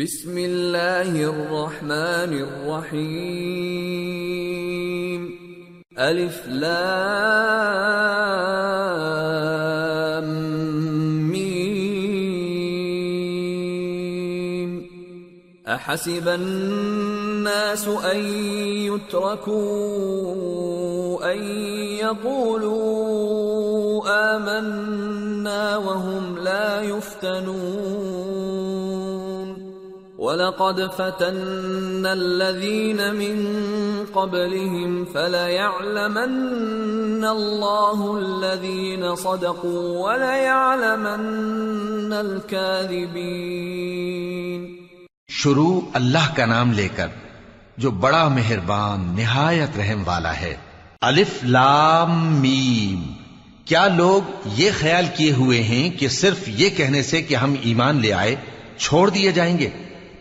بسم اللہ الرحمن الرحیم الف لام میم احسب الناس ان يتركوا ان يقولوا آمنا وهم لا يفتنون ولقد فتنا الذين من قبلهم فليعلمن الله الذين صدقوا وليعلمن الكاذبين شروع اللہ کا نام لے کر جو بڑا مہربان، نہایت رحم والا ہے۔ الف لام میم۔ کیا لوگ یہ خیال کیے ہوئے ہیں کہ صرف یہ کہنے سے کہ ہم ایمان لے آئے، چھوڑ دیے جائیں گے؟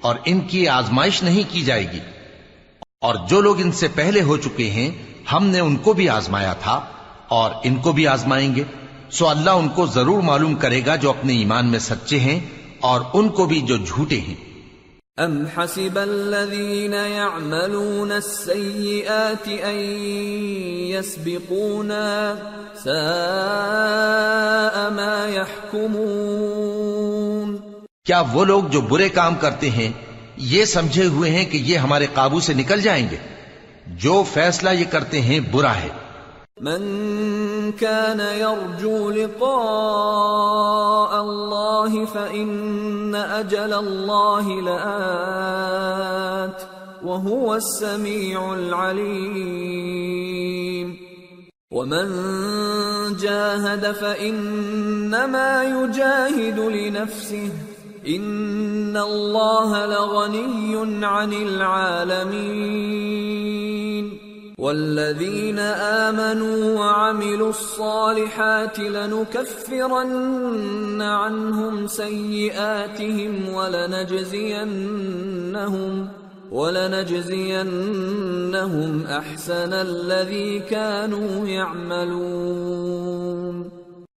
اور ان کی آزمائش نہیں کی جائے گی۔ اور جو لوگ ان سے پہلے ہو چکے ہیں، ہم نے ان کو بھی آزمایا تھا اور ان کو بھی آزمائیں گے۔ سو اللہ ان کو ضرور معلوم کرے گا جو اپنے ایمان میں سچے ہیں اور ان کو بھی جو جھوٹے ہیں۔ ام حسب الذين يعملون السيئات ان يسبقونا ساء ما يحكمون کیا وہ لوگ جو برے کام کرتے ہیں یہ سمجھے ہوئے ہیں کہ یہ ہمارے قابو سے نکل جائیں گے؟ جو فیصلہ یہ کرتے ہیں برا ہے۔ من كان يرجو لقاء الله فإن أجل الله لآت وهو السميع العليم ومن جاهد فإنما يجاهد لنفسه إن الله لغني عن العالمين والذين آمنوا وعملوا الصالحات لنكفرن عنهم سيئاتهم ولنجزينهم ولنجزينهم أحسن الذي كانوا يعملون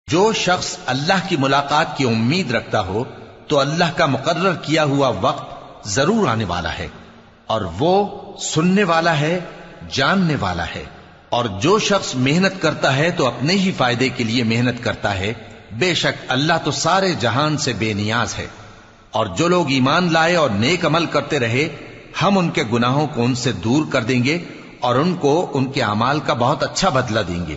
جو شخص اللہ کی ملاقات کی امید رکھتا ہو تو اللہ کا مقرر کیا ہوا وقت ضرور آنے والا ہے اور وہ سننے والا ہے، جاننے والا ہے۔ اور جو شخص محنت کرتا ہے تو اپنے ہی فائدے کے لیے محنت کرتا ہے۔ بے شک اللہ تو سارے جہان سے بے نیاز ہے۔ اور جو لوگ ایمان لائے اور نیک عمل کرتے رہے، ہم ان کے گناہوں کو ان سے دور کر دیں گے اور ان کو ان کے اعمال کا بہت اچھا بدلہ دیں گے۔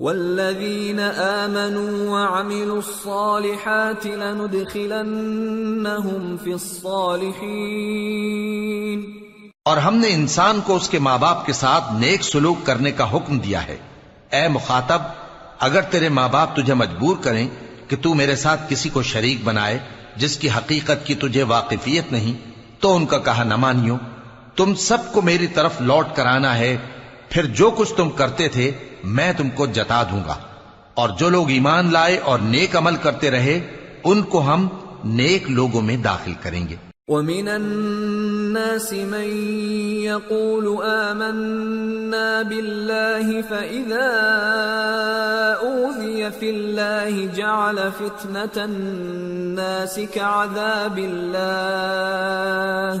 والذين آمنوا وعملوا الصالحات لندخلنهم في الصالحين اور ہم نے انسان کو اس کے ماں باپ کے ساتھ نیک سلوک کرنے کا حکم دیا ہے۔ اے مخاطب، اگر تیرے ماں باپ تجھے مجبور کریں کہ تو میرے ساتھ کسی کو شریک بنائے جس کی حقیقت کی تجھے واقفیت نہیں، تو ان کا کہا نہ مانیو۔ تم سب کو میری طرف لوٹ کر آنا ہے، پھر جو کچھ تم کرتے تھے میں تم کو جتا دوں گا۔ اور جو لوگ ایمان لائے اور نیک عمل کرتے رہے، ان کو ہم نیک لوگوں میں داخل کریں گے۔ ومن الناس من يقول آمنا بالله فإذا أوذي في الله جعل فتنة الناس كعذاب الله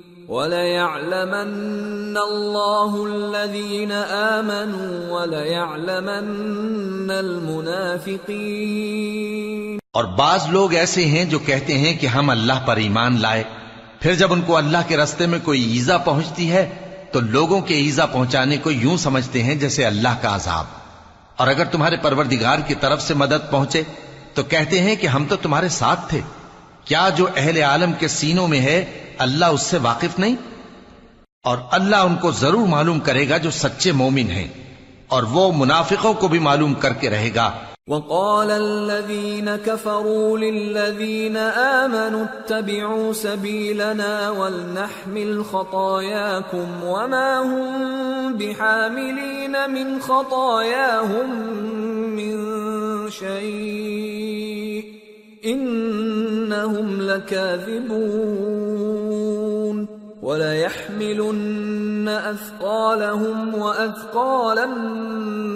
وَلَيَعْلَمَنَّ اللَّهُ الَّذِينَ آمَنُوا وَلَيَعْلَمَنَّ الْمُنَافِقِينَ. اور بعض لوگ ایسے ہیں جو کہتے ہیں کہ ہم اللہ پر ایمان لائے، پھر جب ان کو اللہ کے رستے میں کوئی ایزا پہنچتی ہے، تو لوگوں کے ایزا پہنچانے کو یوں سمجھتے ہیں جیسے اللہ کا عذاب۔ اور اگر تمہارے پروردگار کی طرف سے مدد پہنچے، تو کہتے ہیں کہ ہم تو تمہارے ساتھ تھے۔ کیا جو اہل عالم کے سینوں میں ہے اللہ اس سے واقف نہیں؟ اور اللہ ان کو ضرور معلوم کرے گا جو سچے مومن ہیں، اور وہ منافقوں کو بھی معلوم کر کے رہے گا۔ وقال الذين كفروا للذين آمنوا اتبعوا سبيلنا ولنحمل خطاياكم وما هم بحاملين من خطاياهم من شيء. إنهم لكاذبون وليحملن أثقالهم وأثقالا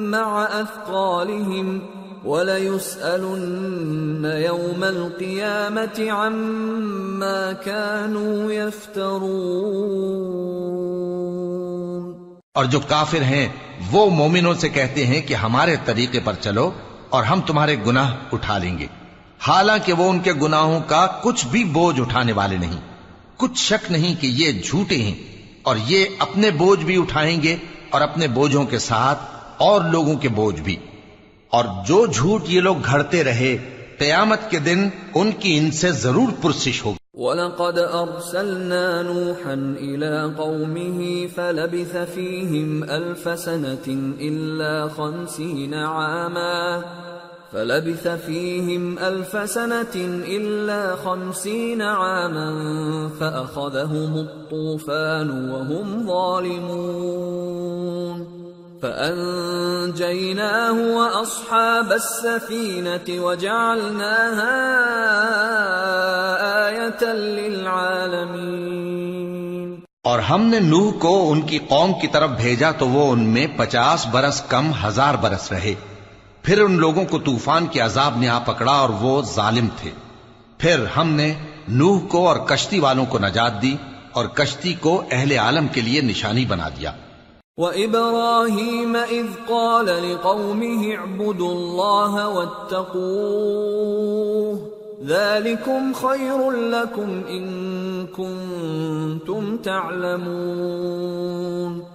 مع أثقالهم وَلَيُسْأَلُنَّ يَوْمَ الْقِيَامَةِ عَمَّا كَانُوا يَفْتَرُونَ اور جو کافر ہیں، وہ مومنوں سے کہتے ہیں کہ ہمارے طریقے پر چلو اور ہم تمہارے گناہ اٹھا لیں گے۔ حالانکہ وہ ان کے گناہوں کا کچھ بھی بوجھ اٹھانے والے نہیں۔ کچھ شک نہیں کہ یہ جھوٹے ہیں اور یہ اپنے بوجھ بھی اٹھائیں گے اور اپنے بوجھوں کے ساتھ اور لوگوں کے بوجھ بھی۔ اور جو جھوٹ یہ لوگ گھڑتے رہے، قیامت کے دن ان کی ان سے ضرور پرسش ہوگی۔ وَلَقَدْ أَرْسَلْنَا نُوحًا إِلَىٰ قَوْمِهِ فَلَبِثَ فِيهِمْ أَلْفَ سَنَةٍ إِلَّا خَمْسِينَ عَامًا فَلَبِثَ فِيهِمْ أَلْفَ سَنَةٍ إِلَّا خَمْسِينَ عَامًا فَأَخَذَهُمُ الطُّوفَانُ وَهُمْ ظَالِمُونَ فأنجيناه وأصحاب السفينة وجعلناها آية للعالمين. اور ہم نے نوح کو ان کی قوم کی طرف بھیجا تو وہ ان میں پچاس برس کم ہزار برس رہے۔ پھر ان لوگوں کو طوفان کے عذاب نے آ پکڑا اور وہ ظالم تھے۔ پھر ہم نے نوح کو اور کشتی والوں کو نجات دی اور کشتی کو اہل عالم کے لیے نشانی بنا دیا۔ وَإِبْرَاهِيمَ إِذْ قَالَ لِقَوْمِهِ اعْبُدُوا اللَّهَ وَاتَّقُوهُ ذَلِكُمْ خَيْرٌ لَكُمْ إِن كُنتُمْ تَعْلَمُونَ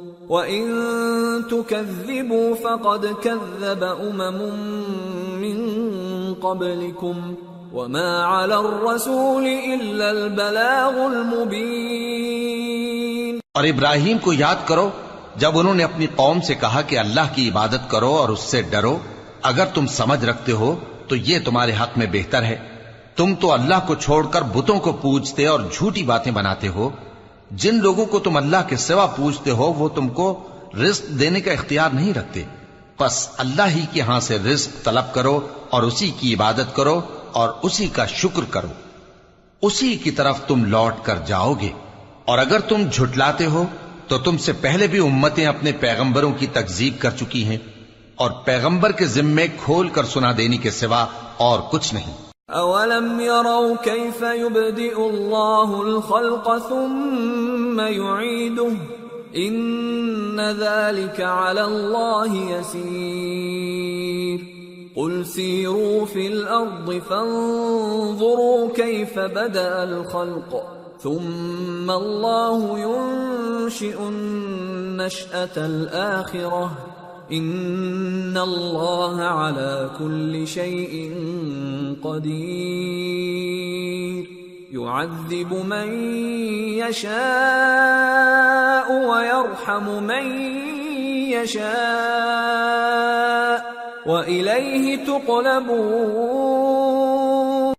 وان تكذبوا فقد كذب امم من قبلكم وما على الرسول الا البلاغ المبين اور ابراہیم کو یاد کرو، جب انہوں نے اپنی قوم سے کہا کہ اللہ کی عبادت کرو اور اس سے ڈرو، اگر تم سمجھ رکھتے ہو تو یہ تمہارے حق میں بہتر ہے۔ تم تو اللہ کو چھوڑ کر بتوں کو پوجتے اور جھوٹی باتیں بناتے ہو جن لوگوں کو تم اللہ کے سوا پوجتے ہو، وہ تم کو رزق دینے کا اختیار نہیں رکھتے۔ پس اللہ ہی کے ہاں سے رزق طلب کرو اور اسی کی عبادت کرو اور اسی کا شکر کرو۔ اسی کی طرف تم لوٹ کر جاؤ گے۔ اور اگر تم جھٹلاتے ہو، تو تم سے پہلے بھی امتیں اپنے پیغمبروں کی تکزیب کر چکی ہیں۔ اور پیغمبر کے ذمے کھول کر سنا دینے کے سوا اور کچھ نہیں۔ اولم يروا كيف يبدئ الله الخلق ثم يعيده ان ذلك على الله يسير قل سيروا في الارض فانظروا كيف بدا الخلق ثم الله ينشئ النشاه الاخره ان الله على كل شيء قدير يعذب من يشاء ويرحم من يشاء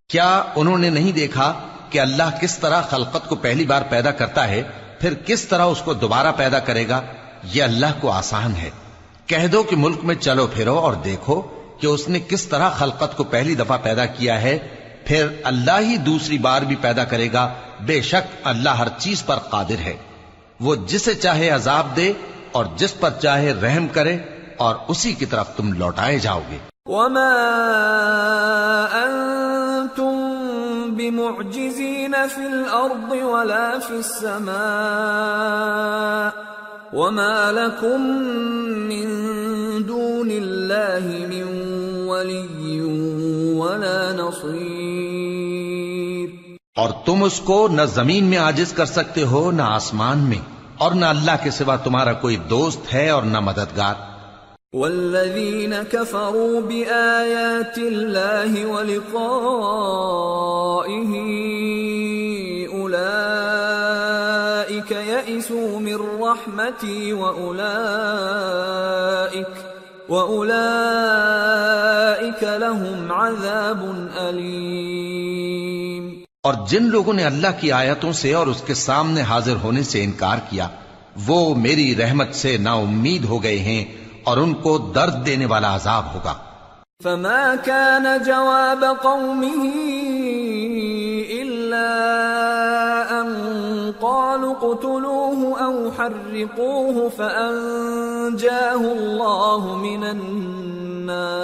کیا انہوں نے نہیں دیکھا کہ اللہ کس طرح خلقت کو پہلی بار پیدا کرتا ہے، پھر کس طرح اس کو دوبارہ پیدا کرے گا؟ یہ اللہ کو آسان ہے۔ کہہ دو کہ ملک میں چلو پھرو اور دیکھو کہ اس نے کس طرح خلقت کو پہلی دفعہ پیدا کیا ہے، پھر اللہ ہی دوسری بار بھی پیدا کرے گا۔ بے شک اللہ ہر چیز پر قادر ہے۔ وہ جسے چاہے عذاب دے اور جس پر چاہے رحم کرے اور اسی کی طرف تم لوٹائے جاؤ گے۔ وما انتم بمعجزين في الارض ولا في السماء وما لكم من دون الله من ولي ولا نصير۔ اور تم اس کو نہ زمین میں آجز کر سکتے ہو نہ آسمان میں اور نہ اللہ کے سوا تمہارا کوئی دوست ہے اور نہ مددگار۔ والذين كفروا بآيات الله ولقائه رحمتي وأولئك وأولئك لهم عذاب أليم۔ اور جن لوگوں نے اللہ کی آیتوں سے اور اس کے سامنے حاضر ہونے سے انکار کیا وہ میری رحمت سے نا امید ہو گئے ہیں اور ان کو درد دینے والا عذاب ہوگا۔ فما كان جواب قومه قالوا اقتلوه أو حرقوه فأنجاه الله من النار.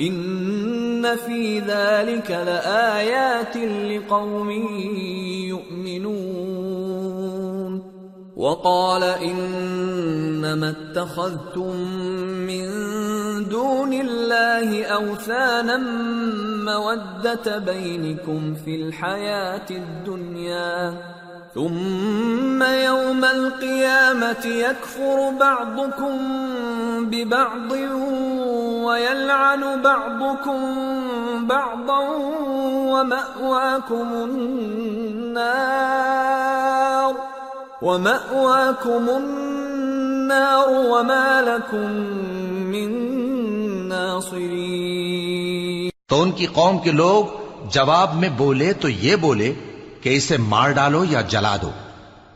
إن في ذلك لآيات لقوم يؤمنون. وقال إنما اتخذتم من دون الله أوثانا مودة بينكم في الحياة الدنيا، ثم يوم القيامة يكفر بعضكم ببعض ويلعن بعضكم بعضا ومأواكم النار ومأواكم النار وما لكم من ناصرين. تو ان کی قوم کے لوگ جواب میں بولے تو یہ بولے کہ اسے مار ڈالو یا جلا دو۔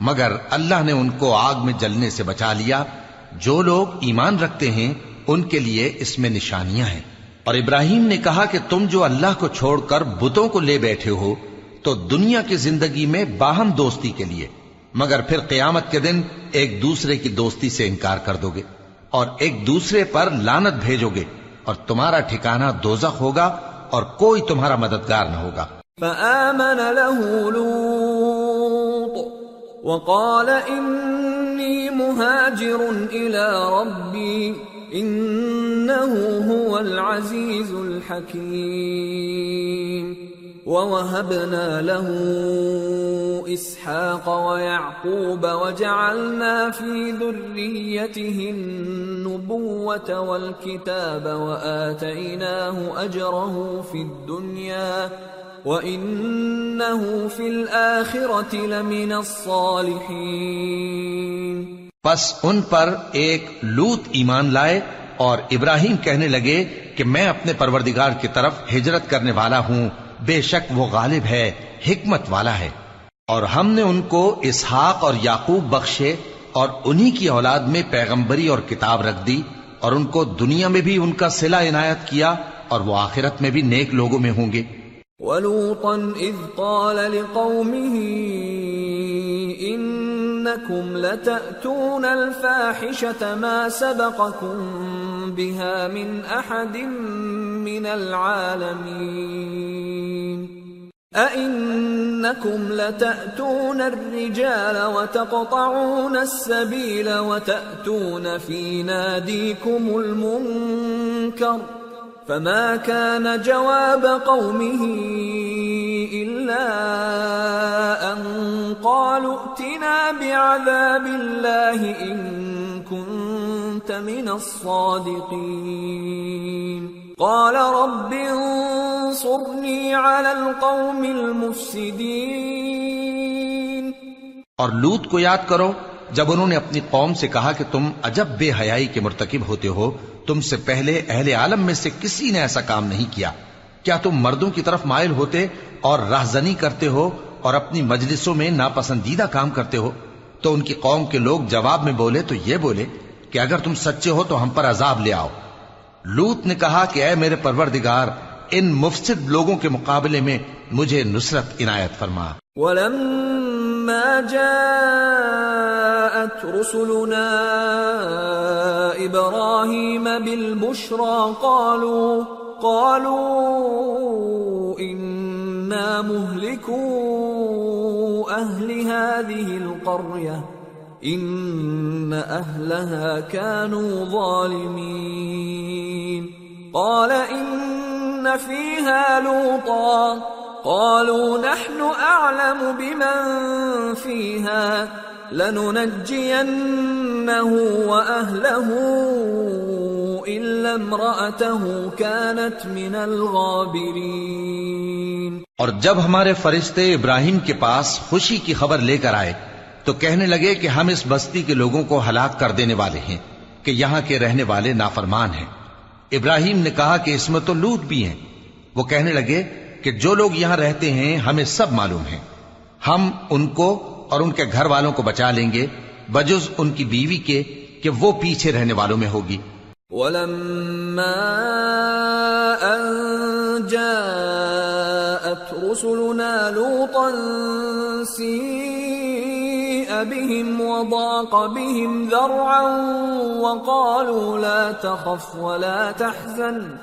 مگر اللہ نے ان کو آگ میں جلنے سے بچا لیا۔ جو لوگ ایمان رکھتے ہیں، ان کے لیے اس میں نشانیاں ہیں۔ اور ابراہیم نے کہا کہ تم جو اللہ کو چھوڑ کر بتوں کو لے بیٹھے ہو، تو دنیا کی زندگی میں باہم دوستی کے لیے۔ مگر پھر قیامت کے دن ایک دوسرے کی دوستی سے انکار کر دو گے اور ایک دوسرے پر لانت بھیجو گے۔ اور تمہارا ٹھکانہ دوزخ ہوگا اور کوئی تمہارا مددگار نہ ہوگا۔ فآمن له لوط وقال إني مهاجر إلى ربي إنه هو العزيز الحكيم۔ ووهبنا له إسحاق ويعقوب وجعلنا في ذريته النبوة والكتاب وآتيناه أجره في الدنيا وَإِنَّهُ فِي الْآخِرَةِ لَمِنَ الصَّالِحِينَ پس ان پر ایک لوت ایمان لائے اور ابراہیم کہنے لگے کہ میں اپنے پروردگار کی طرف ہجرت کرنے والا ہوں بے شک وہ غالب ہے، حکمت والا ہے۔ اور ہم نے ان کو اسحاق اور یعقوب بخشے اور انہی کی اولاد میں پیغمبری اور کتاب رکھ دی اور ان کو دنیا میں بھی ان کا صلہ عنایت کیا اور وہ آخرت میں بھی نیک لوگوں میں ہوں گے۔ ولوطا إذ قال لقومه إنكم لتأتون الفاحشة ما سبقكم بها من أحد من العالمين۔ أئنكم لتأتون الرجال وتقطعون السبيل وتأتون في ناديكم المنكر ۖ فما كان جواب قومه إلا أن قالوا ائتنا بعذاب الله إن كنت من الصادقين قال رب انصرني على القوم المفسدين اور لوت کو یاد کرو، جب انہوں نے اپنی قوم سے کہا کہ تم عجب بے حیائی کے مرتکب ہوتے ہو، تم سے پہلے اہل عالم میں سے کسی نے ایسا کام نہیں کیا۔ کیا تم مردوں کی طرف مائل ہوتے اور راہزنی کرتے ہو اور اپنی مجلسوں میں ناپسندیدہ کام کرتے ہو؟ تو ان کی قوم کے لوگ جواب میں بولے تو یہ بولے کہ اگر تم سچے ہو تو ہم پر عذاب لے آؤ۔ لوت نے کہا کہ اے میرے پروردگار، ان مفسد لوگوں کے مقابلے میں مجھے نصرت عنایت فرما۔ ولما جاءت رسلنا إبراهيم بالبشرى قالوا قالوا إنا مهلكوا أهل هذه القرية۔ إن أهلها كانوا ظالمين قال إن فيها لوطا قالوا نحن أعلم بمن فيها لننجينه وأهله إلا امرأته كانت من الغابرين اور جب ہمارے فرشتے ابراہیم کے پاس خوشی کی خبر لے کر آئے تو کہنے لگے کہ ہم اس بستی کے لوگوں کو ہلاک کر دینے والے ہیں، کہ یہاں کے رہنے والے نافرمان ہیں۔ ابراہیم نے کہا کہ اس میں تو لوٹ بھی ہیں۔ وہ کہنے لگے کہ جو لوگ یہاں رہتے ہیں، ہمیں سب معلوم ہیں۔ ہم ان کو اور ان کے گھر والوں کو بچا لیں گے، بجز ان کی بیوی کے کہ وہ پیچھے رہنے والوں میں ہوگی۔ ولما أن جاءت رسلنا لوطا سيء بهم وضاق بهم ذرعا وقالوا لا تخف ولا تحزن.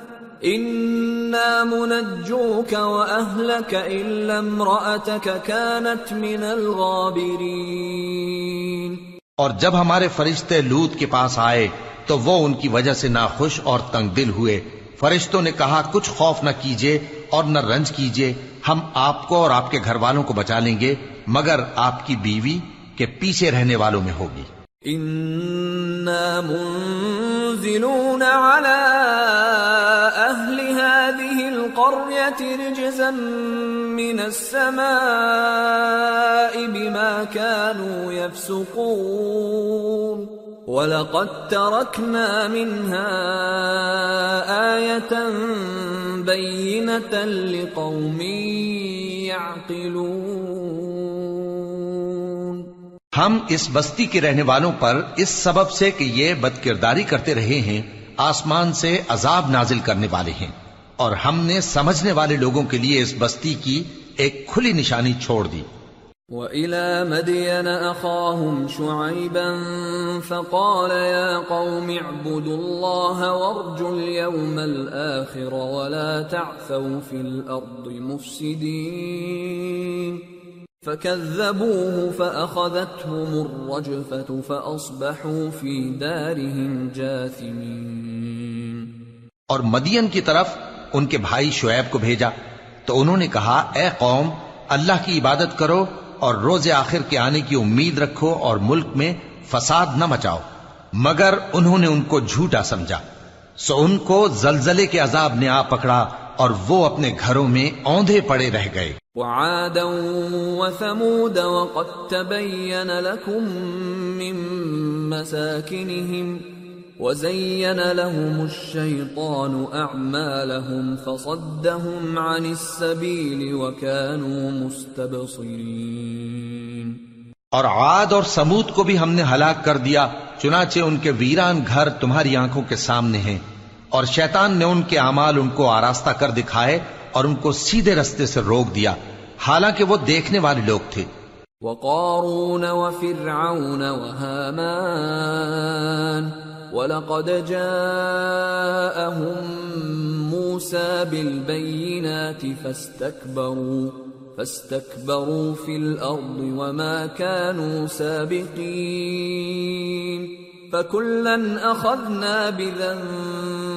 إنا منجوك وأهلك إلا امرأتك كانت من الغابرين. اور جب ہمارے فرشتے لوت کے پاس آئے تو وہ ان کی وجہ سے ناخوش اور تنگ دل ہوئے۔ فرشتوں نے کہا، کچھ خوف نہ کیجیے اور نہ رنج کیجیے ہم آپ کو اور آپ کے گھر والوں کو بچا لیں گے، مگر آپ کی بیوی کے پیچھے رہنے والوں میں ہوگی۔ إنا منزلون على أهل هذه القرية رجزا من السماء بما كانوا يفسقون۔ ولقد تركنا منها آية بينة لقوم يعقلون۔ ہم اس بستی کے رہنے والوں پر اس سبب سے کہ یہ بد کرداری کرتے رہے ہیں، آسمان سے عذاب نازل کرنے والے ہیں۔ اور ہم نے سمجھنے والے لوگوں کے لیے اس بستی کی ایک کھلی نشانی چھوڑ دی۔ وإلى مدين أخاهم شعيبا فقال يا قوم اعبدوا الله وارجوا اليوم الآخر ولا تعثوا في الأرض مفسدين فكذبوه فأخذتهم الرجفة فأصبحوا في دارهم جاثمين اور مدین کی طرف ان کے بھائی شعیب کو بھیجا۔ تو انہوں نے کہا، اے قوم، اللہ کی عبادت کرو اور روز آخر کے آنے کی امید رکھو اور ملک میں فساد نہ مچاؤ۔ مگر انہوں نے ان کو جھوٹا سمجھا۔ سو ان کو زلزلے کے عذاب نے آ پکڑا اور وہ اپنے گھروں میں اوندھے پڑے رہ گئے۔ وعادا وثمود وقد تبين لكم من مساكنهم وزين لهم الشيطان أعمالهم فصدهم عن السبيل وكانوا مستبصرين اور عاد اور سمود کو بھی ہم نے ہلاک کر دیا چنانچہ ان کے ویران گھر تمہاری آنکھوں کے سامنے ہیں۔ اور شیطان نے ان کے اعمال ان کو آراستہ کر دکھائے اور ان کو سیدھے رستے سے روک دیا، حالانکہ وہ دیکھنے والے لوگ تھے۔ وقارون وفرعون وهامان، ولقد جاءهم موسى بالبينات فاستكبروا فاستكبروا في الأرض وما كانوا سابقين، فكلا أخذنا بذنب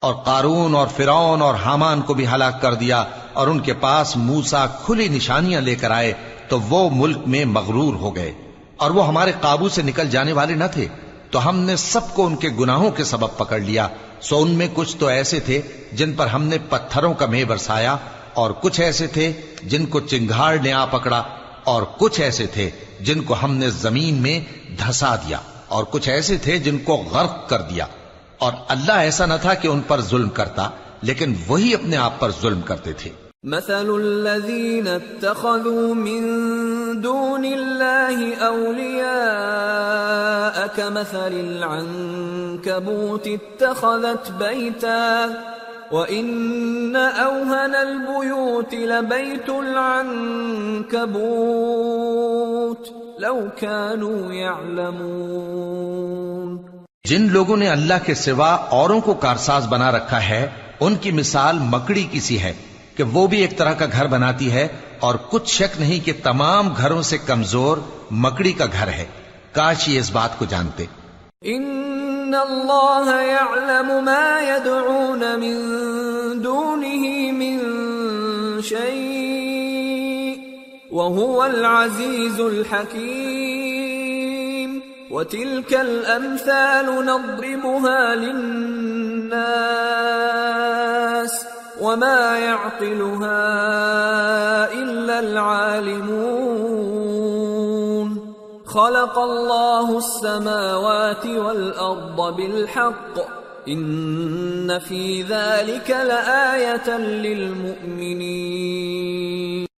اور قارون اور فرعون اور حامان کو بھی ہلاک کر دیا اور ان کے پاس موسا کھلی نشانیاں لے کر آئے، تو وہ ملک میں مغرور ہو گئے۔ اور وہ ہمارے قابو سے نکل جانے والے نہ تھے۔ تو ہم نے سب کو ان کے گناہوں کے سبب پکڑ لیا۔ سو ان میں کچھ تو ایسے تھے جن پر ہم نے پتھروں کا مے برسایا، اور کچھ ایسے تھے جن کو چنگھاڑ نے آ پکڑا، اور کچھ ایسے تھے جن کو ہم نے زمین میں دھسا دیا، اور کچھ ایسے تھے جن کو غرق کر دیا۔ اور اللہ ایسا نہ تھا کہ ان پر ظلم کرتا، لیکن وہی اپنے آپ پر ظلم کرتے تھے۔ مثل الذين اتخذوا من دون الله أولياء كمثل العنكبوت اتخذت بيتا وإن أوهن البيوت لبيت العنكبوت لو كانوا يعلمون۔ جن لوگوں نے اللہ کے سوا اوروں کو کارساز بنا رکھا ہے، ان کی مثال مکڑی کی سی ہے کہ وہ بھی ایک طرح کا گھر بناتی ہے اور کچھ شک نہیں کہ تمام گھروں سے کمزور مکڑی کا گھر ہے۔ کاش یہ اس بات کو جانتے۔ ان اللہ يعلم ما يدعون من دونه من شيء وهو العزيز الحكيم وتلك الامثال نضربها للناس وما يعقلها الا العالمون. خلق الله السماوات والارض بالحق. ان في ذلك لآية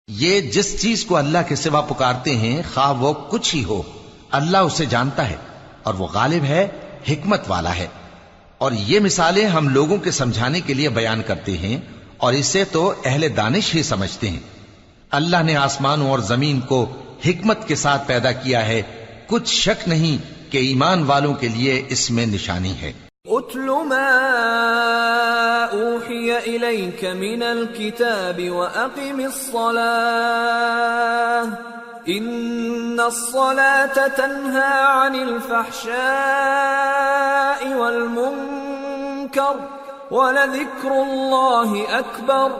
یہ جس چیز کو اللہ کے سوا پکارتے ہیں، خواہ وہ کچھ ہی ہو۔ اللہ اسے جانتا ہے اور وہ غالب ہے، حکمت والا ہے۔ اور یہ مثالیں ہم لوگوں کے سمجھانے کے لیے بیان کرتے ہیں اور اسے تو اہل دانش ہی سمجھتے ہیں۔ اللہ نے آسمانوں اور زمین کو حکمت کے ساتھ پیدا کیا ہے۔ کچھ شک نہیں کہ ایمان والوں کے لیے اس میں نشانی ہے۔ اتل ما اوحي اليك من الكتاب واقم الصلاه ان الصلاه تنهى عن الفحشاء والمنكر ولذكر الله اكبر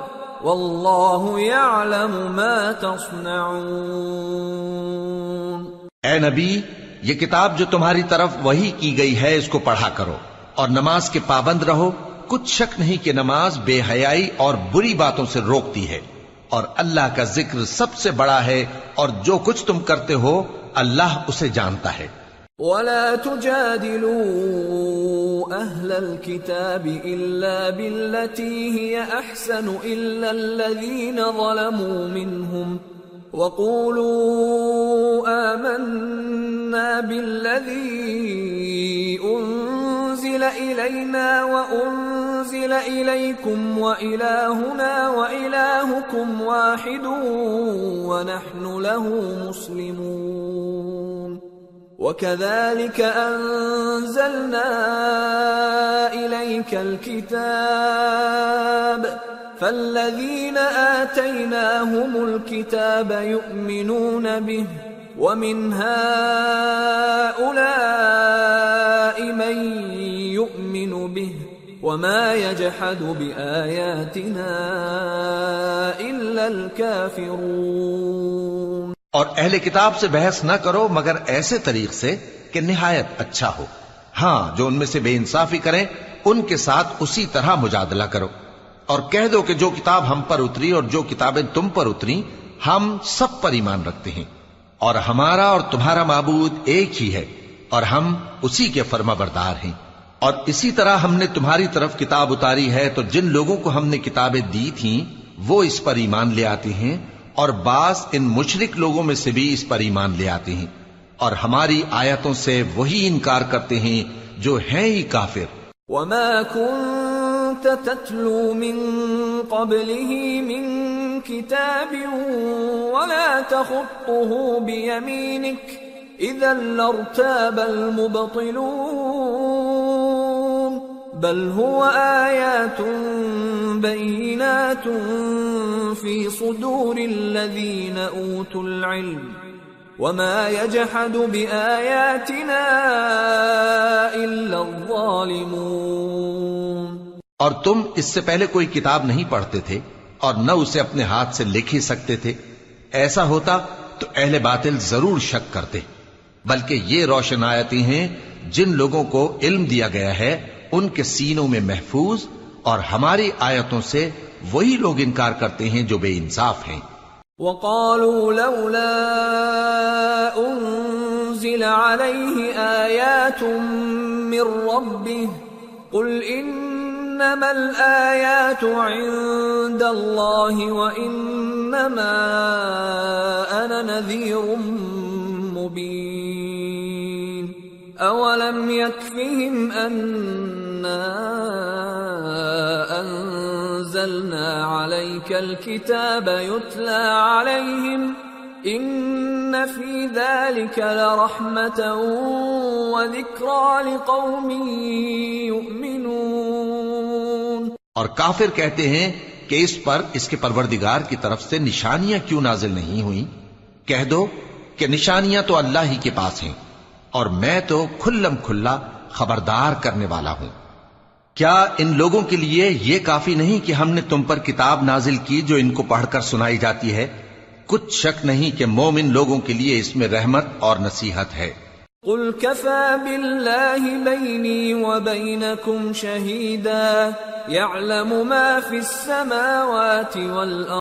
والله يعلم ما تصنعون. اے نبی، یہ کتاب جو تمہاری طرف وہی کی گئی ہے، اس کو پڑھا کرو اور نماز کے پابند رہو۔ کچھ شک نہیں کہ نماز بے حیائی اور بری باتوں سے روکتی ہے۔ اور اللہ کا ذکر سب سے بڑا ہے اور جو کچھ تم کرتے ہو، اللہ اسے جانتا ہے۔ ولا تجادلوا اهل الكتاب الا بالتي هي احسن الا الذين ظلموا منهم وقولوا آمنا بالذي انزل الينا وانزل اليكم والهنا والهكم واحد ونحن له مسلمون. وكذلك انزلنا اليك الكتاب. فالذين آتيناهم الكتاب يؤمنون به. ومن هؤلاء من به وما يجحد بآياتنا إلا الكافرون. اور اہل کتاب سے بحث نہ کرو مگر ایسے طریق سے کہ نہایت اچھا ہو۔ ہاں جو ان میں سے بے انصافی کریں، ان کے ساتھ اسی طرح مجادلہ کرو۔ اور کہہ دو کہ جو کتاب ہم پر اتری اور جو کتابیں تم پر اتری، ہم سب پر ایمان رکھتے ہیں۔ اور ہمارا اور تمہارا معبود ایک ہی ہے، اور ہم اسی کے فرما بردار ہیں۔ اور اسی طرح ہم نے تمہاری طرف کتاب اتاری ہے، تو جن لوگوں کو ہم نے کتابیں دی تھیں، وہ اس پر ایمان لے آتے ہیں، اور بعض ان مشرک لوگوں میں سے بھی اس پر ایمان لے آتے ہیں۔ اور ہماری آیتوں سے وہی انکار کرتے ہیں جو ہیں ہی کافر۔ وما كنت تتلو من قبله من كتاب ولا تخطه بيمينك إذا لارتاب المبطلون بل هو آيات بينات في صدور الذين أوتوا العلم وما يجحد بآياتنا إلا الظالمون اور تم اس سے پہلے کوئی کتاب نہیں پڑھتے تھے اور نہ اسے اپنے ہاتھ سے لکھ ہی سکتے تھے۔ ایسا ہوتا تو اہل باطل ضرور شک کرتے، بلکہ یہ روشن آیتی ہیں جن لوگوں کو علم دیا گیا ہے۔ ان کے سینوں میں محفوظ اور ہماری آیتوں سے وہی لوگ انکار کرتے ہیں جو بے انصاف ہیں۔ وقالوا لولا أنزل عليه آيات من ربه قل إنما الآيات عند الله وإنما أنا نذير مبين أولم يكفهم أنا أنزلنا عليك الكتاب يتلى عليهم إن في ذلك لرحمة وذكرى لقوم يؤمنون اور کافر کہتے ہیں کہ اس پر اس کے پروردگار کی طرف سے نشانیاں کیوں نازل نہیں ہوئیں؟ کہہ دو کہ نشانیاں تو اللہ ہی کے پاس ہیں اور میں تو کھلم کھلا خبردار کرنے والا ہوں۔ کیا ان لوگوں کے لیے یہ کافی نہیں کہ ہم نے تم پر کتاب نازل کی جو ان کو پڑھ کر سنائی جاتی ہے؟ کچھ شک نہیں کہ مومن لوگوں کے لیے اس میں رحمت اور نصیحت ہے۔ قل كفى بالله بيني وبينكم شهيدا يعلم ما في السماوات والأرض